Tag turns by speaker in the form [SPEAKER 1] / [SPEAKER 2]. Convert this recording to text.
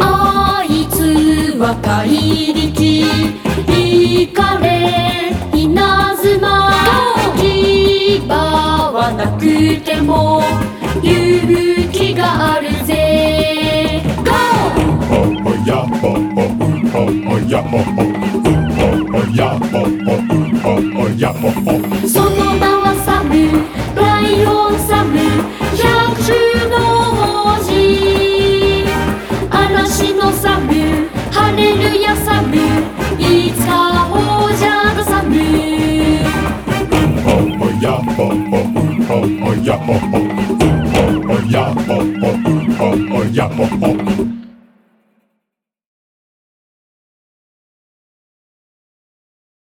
[SPEAKER 1] あいつは怪力イ稲妻はなくてもがあるぜ。やっほやっほやっほっほその名はサムライオンサム百獣の王子。嵐のサムハレルヤサムいつか王者のサム
[SPEAKER 2] Yeah.